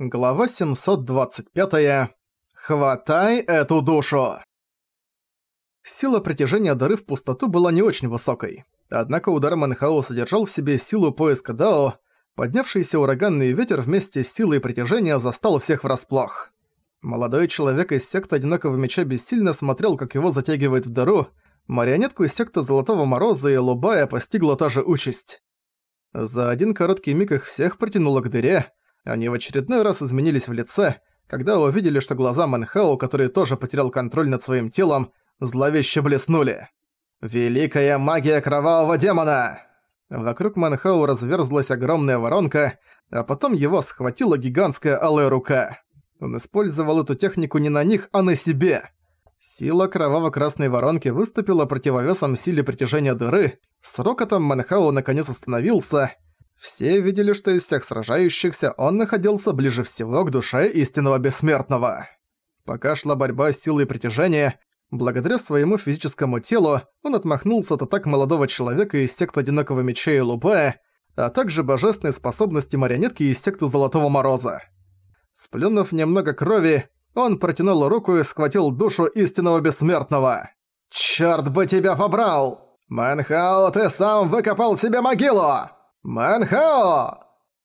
Глава 725. Хватай эту душу! Сила притяжения дыры в пустоту была не очень высокой. Однако удар Манхао содержал в себе силу поиска Дао. Поднявшийся ураганный ветер вместе с силой притяжения застал всех врасплох. Молодой человек из секты Одинокого Меча бессильно смотрел, как его затягивает в дыру. Марионетку из секты Золотого Мороза и Лубая постигла та же участь. За один короткий миг их всех протянуло к дыре, они в очередной раз изменились в лице, когда увидели, что глаза Манхау, который тоже потерял контроль над своим телом, зловеще блеснули. «Великая магия кровавого демона!» Вокруг Манхау разверзлась огромная воронка, а потом его схватила гигантская алая рука. Он использовал эту технику не на них, а на себе. Сила кроваво-красной воронки выступила противовесом силе притяжения дыры, с рокотом Манхау наконец остановился — все видели, что из всех сражающихся он находился ближе всего к душе истинного бессмертного. Пока шла борьба с силой притяжения, благодаря своему физическому телу он отмахнулся от атак молодого человека из секты Одинокого Меча и Лубая, а также божественной способности марионетки из секты Золотого Мороза. Сплюнув немного крови, он протянул руку и схватил душу истинного бессмертного. «Чёрт бы тебя побрал! Манхао, ты сам выкопал себе могилу!» «Манхао!»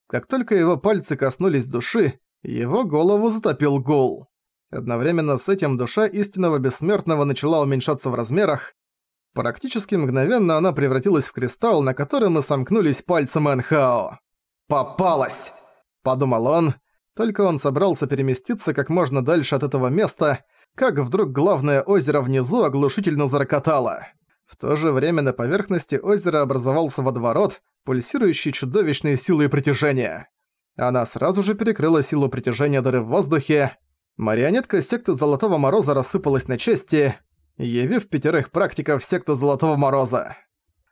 Как только его пальцы коснулись души, его голову затопил гул. Одновременно с этим душа истинного бессмертного начала уменьшаться в размерах. Практически мгновенно она превратилась в кристалл, на котором и сомкнулись пальцы Манхао. «Попалась!» – подумал он. Только он собрался переместиться как можно дальше от этого места, как вдруг главное озеро внизу оглушительно зарокотало. В то же время на поверхности озера образовался водоворот, пульсирующий чудовищной силой притяжения. Она сразу же перекрыла силу притяжения дыры в воздухе. Марионетка секты Золотого Мороза рассыпалась на части, явив пятерых практиков секты Золотого Мороза.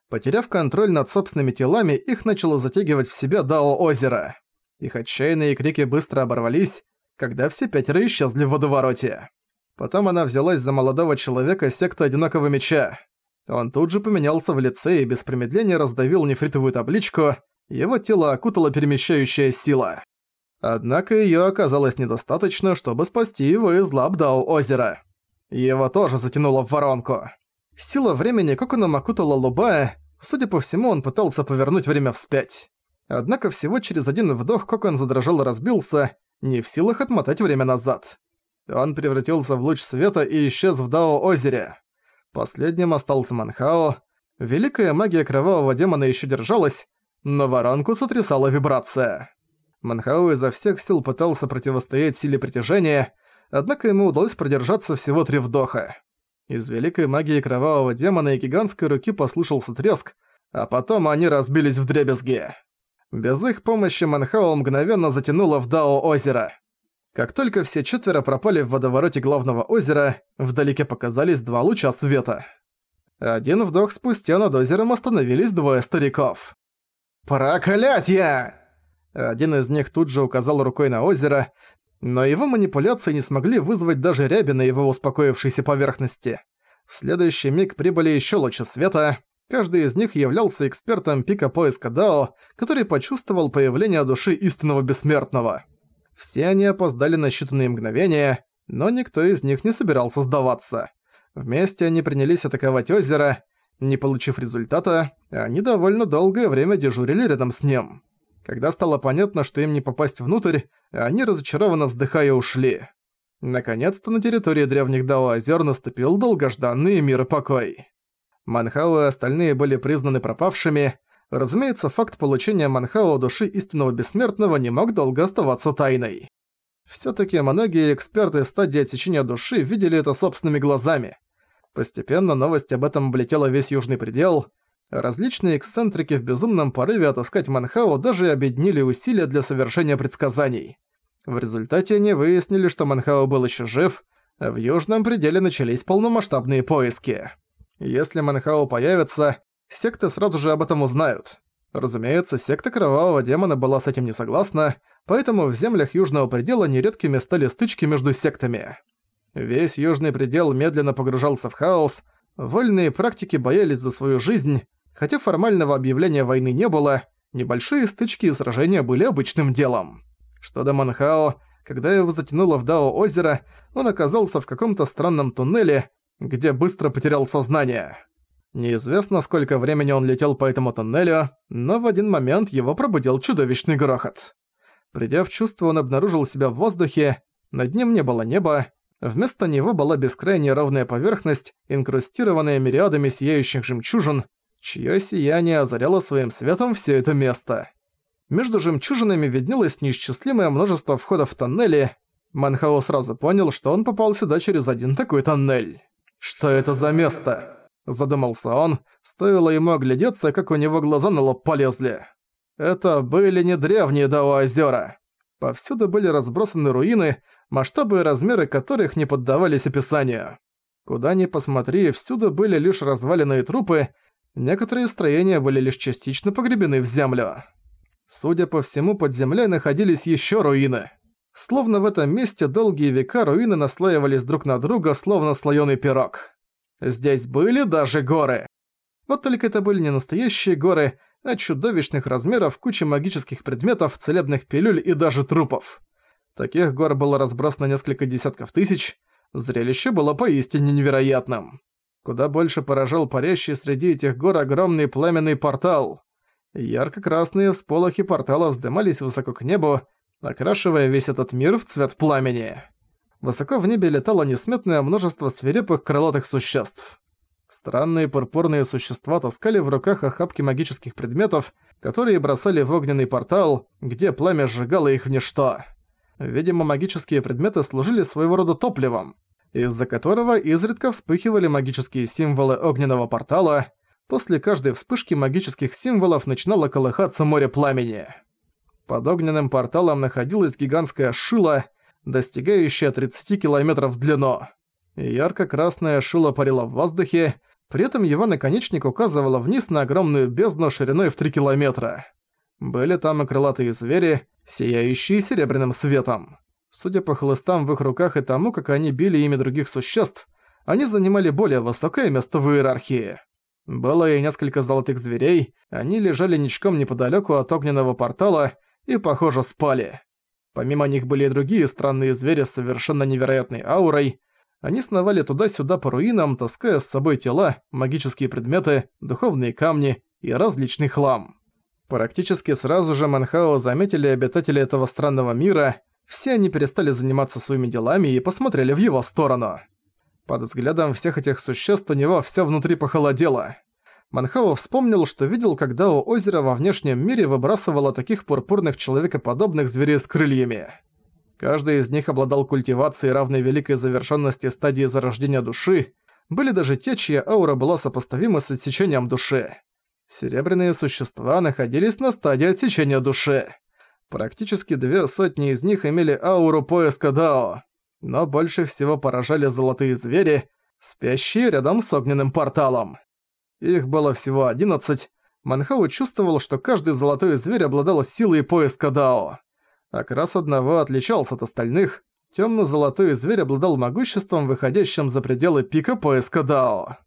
Потеряв контроль над собственными телами, их начало затягивать в себя Дао Озера. Их отчаянные крики быстро оборвались, когда все пятеро исчезли в водовороте. Потом она взялась за молодого человека секты Одинокого Меча. Он тут же поменялся в лице и без промедления раздавил нефритовую табличку, его тело окутала перемещающая сила. Однако её оказалось недостаточно, чтобы спасти его из лап Дао озера. Его тоже затянуло в воронку. Сила времени Коконом окутала Лубая, судя по всему, он пытался повернуть время вспять. Однако всего через один вдох Кокон задрожал и разбился, не в силах отмотать время назад. Он превратился в луч света и исчез в Дао озере. Последним остался Манхао. Великая магия кровавого демона еще держалась, но воронку сотрясала вибрация. Манхао изо всех сил пытался противостоять силе притяжения, однако ему удалось продержаться всего три вдоха. Из великой магии кровавого демона и гигантской руки послышался треск, а потом они разбились в дребезги. Без их помощи Манхао мгновенно затянуло в Дао озеро. Как только все четверо пропали в водовороте главного озера, вдалеке показались два луча света. Один вдох спустя над озером остановились двое стариков. «Проклятье!» Один из них тут же указал рукой на озеро, но его манипуляции не смогли вызвать даже ряби на его успокоившейся поверхности. В следующий миг прибыли еще лучи света. Каждый из них являлся экспертом пика поиска Дао, который почувствовал появление души истинного бессмертного. Все они опоздали на считанные мгновения, но никто из них не собирался сдаваться. Вместе они принялись атаковать озеро. Не получив результата, они довольно долгое время дежурили рядом с ним. Когда стало понятно, что им не попасть внутрь, они разочарованно вздыхая ушли. Наконец-то на территории древних Дао-озер наступил долгожданный мир и покой. Манхау и остальные были признаны пропавшими, Разумеется, факт получения Манхао души истинного бессмертного не мог долго оставаться тайной. Всё-таки многие эксперты стадии отсечения души видели это собственными глазами. Постепенно новость об этом облетела весь Южный предел. Различные эксцентрики в безумном порыве отыскать Манхао даже объединили усилия для совершения предсказаний. В результате они выяснили, что Манхао был ещё жив, а в Южном пределе начались полномасштабные поиски. Если Манхао появится, секты сразу же об этом узнают. Разумеется, секта Кровавого Демона была с этим не согласна, поэтому в землях Южного Предела нередкими стали стычки между сектами. Весь Южный Предел медленно погружался в хаос, вольные практики боялись за свою жизнь, хотя формального объявления войны не было, небольшие стычки и сражения были обычным делом. Что до Манхао, когда его затянуло в Дао озеро, он оказался в каком-то странном туннеле, где быстро потерял сознание. Неизвестно, сколько времени он летел по этому туннелю, но в один момент его пробудил чудовищный грохот. Придя в чувство, он обнаружил себя в воздухе, над ним не было неба, вместо него была бескрайняя ровная поверхность, инкрустированная мириадами сияющих жемчужин, чье сияние озаряло своим светом все это место. Между жемчужинами виднелось неисчислимое множество входов в тоннели. Манхао сразу понял, что он попал сюда через один такой тоннель. «Что это за место?» Задумался он, стоило ему оглядеться, как у него глаза на лоб полезли. Это были не древние Дао-озера. Повсюду были разбросаны руины, масштабы и размеры которых не поддавались описанию. Куда ни посмотри, всюду были лишь разваленные трупы, некоторые строения были лишь частично погребены в землю. Судя по всему, под землей находились еще руины. Словно в этом месте долгие века руины наслаивались друг на друга, словно слоёный пирог. Здесь были даже горы. Вот только это были не настоящие горы, а чудовищных размеров куча магических предметов, целебных пилюль и даже трупов. Таких гор было разбросано несколько десятков тысяч, зрелище было поистине невероятным. Куда больше поражал парящий среди этих гор огромный пламенный портал. Ярко-красные всполохи портала вздымались высоко к небу, окрашивая весь этот мир в цвет пламени. Высоко в небе летало несметное множество свирепых крылатых существ. Странные пурпурные существа таскали в руках охапки магических предметов, которые бросали в огненный портал, где пламя сжигало их в ничто. Видимо, магические предметы служили своего рода топливом, из-за которого изредка вспыхивали магические символы огненного портала, после каждой вспышки магических символов начинало колыхаться море пламени. Под огненным порталом находилась гигантская шила, достигающая 30 километров в длину. Ярко-красная шила парила в воздухе, при этом его наконечник указывала вниз на огромную бездну шириной в 3 километра. Были там и крылатые звери, сияющие серебряным светом. Судя по хлыстам в их руках и тому, как они били ими других существ, они занимали более высокое место в иерархии. Было и несколько золотых зверей, они лежали ничком неподалеку от огненного портала и, похоже, спали. Помимо них были и другие странные звери с совершенно невероятной аурой. Они сновали туда-сюда по руинам, таская с собой тела, магические предметы, духовные камни и различный хлам. Практически сразу же Манхао заметили обитатели этого странного мира, все они перестали заниматься своими делами и посмотрели в его сторону. Под взглядом всех этих существ у него всё внутри похолодело. Манхао вспомнил, что видел, когда у озера во внешнем мире выбрасывало таких пурпурных человекоподобных зверей с крыльями. Каждый из них обладал культивацией равной великой завершенности стадии зарождения души, были даже те, чья аура была сопоставима с отсечением души. Серебряные существа находились на стадии отсечения души. Практически две сотни из них имели ауру поиска Дао, но больше всего поражали золотые звери, спящие рядом с огненным порталом. Их было всего 11. Манхау чувствовал, что каждый золотой зверь обладал силой поиска Дао. Окрас одного отличался от остальных. Тёмно-золотой зверь обладал могуществом, выходящим за пределы пика поиска Дао.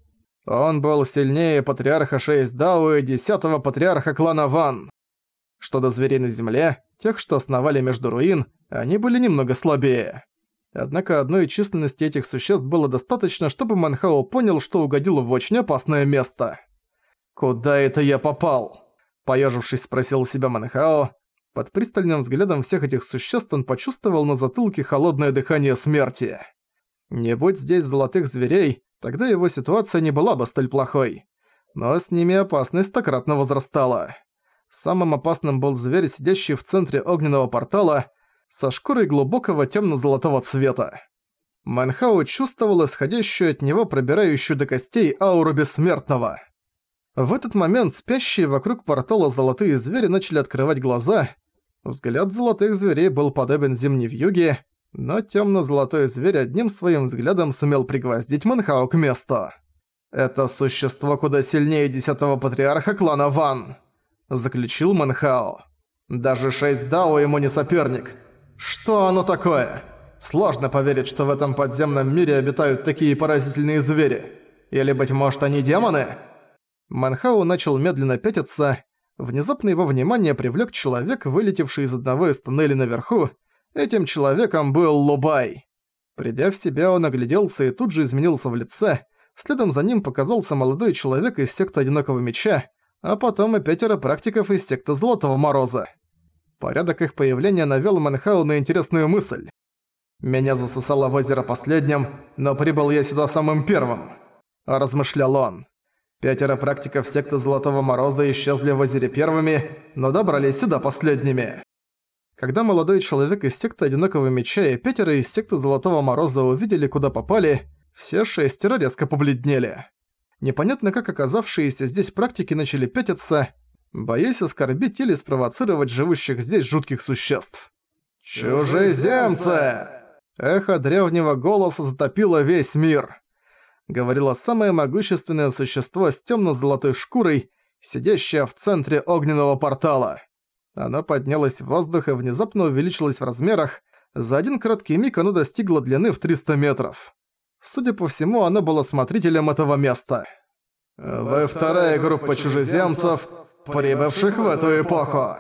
Он был сильнее патриарха 6 Дао и 10 патриарха клана Ван. Что до зверей на земле, тех, что основали между руин, они были немного слабее. Однако одной численности этих существ было достаточно, чтобы Манхао понял, что угодил в очень опасное место. «Куда это я попал?» Поёжившись, спросил себя Манхао. Под пристальным взглядом всех этих существ он почувствовал на затылке холодное дыхание смерти. Не будь здесь золотых зверей, тогда его ситуация не была бы столь плохой. Но с ними опасность стократно возрастала. Самым опасным был зверь, сидящий в центре огненного портала, со шкурой глубокого темно-золотого цвета. Манхау чувствовал исходящую от него пробирающую до костей ауру бессмертного. В этот момент спящие вокруг портала золотые звери начали открывать глаза. Взгляд золотых зверей был подобен зимней вьюге, но темно-золотой зверь одним своим взглядом сумел пригвоздить Манхау к месту. «Это существо куда сильнее десятого патриарха клана Ван», — заключил Манхао. «Даже шесть Дао ему не соперник». Что оно такое? Сложно поверить, что в этом подземном мире обитают такие поразительные звери. Или, быть может, они демоны? Манхау начал медленно пятиться. Внезапно его внимание привлек человек, вылетевший из одного из туннелей наверху. Этим человеком был Лубай. Придя в себя, он огляделся и тут же изменился в лице. Следом за ним показался молодой человек из секты Одинокого Меча, а потом и пятеро практиков из секты Золотого Мороза. Порядок их появления навёл Манхау на интересную мысль. «Меня засосало в озеро последним, но прибыл я сюда самым первым», – размышлял он. Пятеро практиков секты Золотого Мороза исчезли в озере первыми, но добрались сюда последними. Когда молодой человек из секты Одинокого Меча и пятеро из секты Золотого Мороза увидели, куда попали, все шестеро резко побледнели. Непонятно как оказавшиеся здесь практики начали пятиться, боясь оскорбить или спровоцировать живущих здесь жутких существ. «Чужеземцы!» Эхо древнего голоса затопило весь мир. Говорило самое могущественное существо с темно-золотой шкурой, сидящее в центре огненного портала. Оно поднялось в воздух и внезапно увеличилось в размерах. За один краткий миг оно достигло длины в 300 метров. Судя по всему, оно было смотрителем этого места. «Вы вторая группа чужеземцев, прибывших в эту эпоху!»